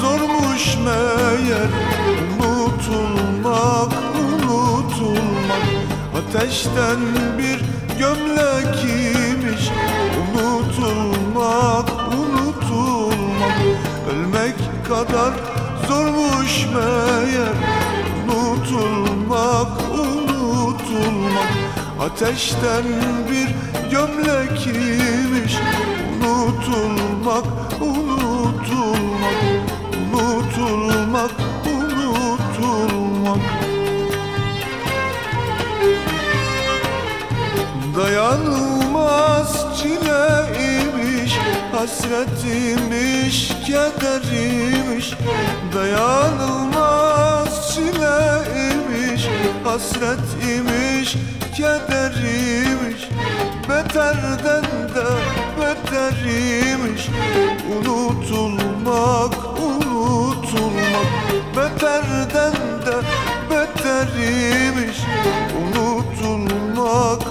zormuş meğer. Unutulmak, unutulmak. Ateşten bir gömlek imiş Unutulmak, unutulmak. Ölmek kadar zormuş meğer. Unutulmak, unutulmak. Ateşten bir gömlek imiş Unutulmak, unutulmak Dayanılmaz çileymiş Hasretimiş, kederimiş Dayanılmaz çileymiş Hasretimiş, kederimiş Beterden de beterimiş Unutulmak, unutulmak. Beterden de beterimiş Unutulmak,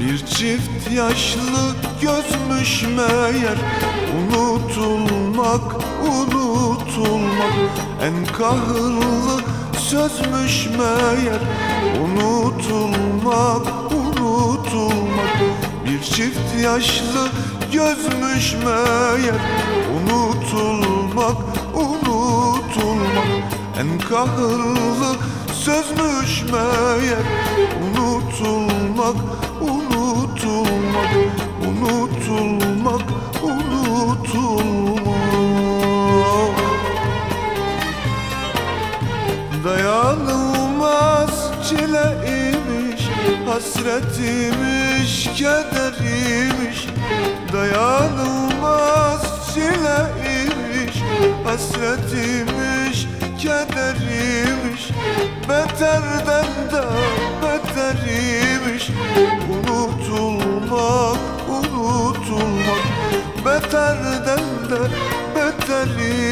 Bir çift yaşlı gözmüş meğer Unutulmak, unutulmak. En kahırlı sözmüş meğer Unutulmak, unutulmak. Bir çift yaşlı gözmüş meğer Unutulmak, unutulmak. En kahırlı sözmüş meğer Unutulmak, unutulmak Unutulmak, unutulmak Dayanılmaz çileymiş Hasretimiş, kederimiş Dayanılmaz çileymiş Hasretimiş, kederimiş Beterden de beterimiş Unutulmak, unutulmak Beterden de beterimiş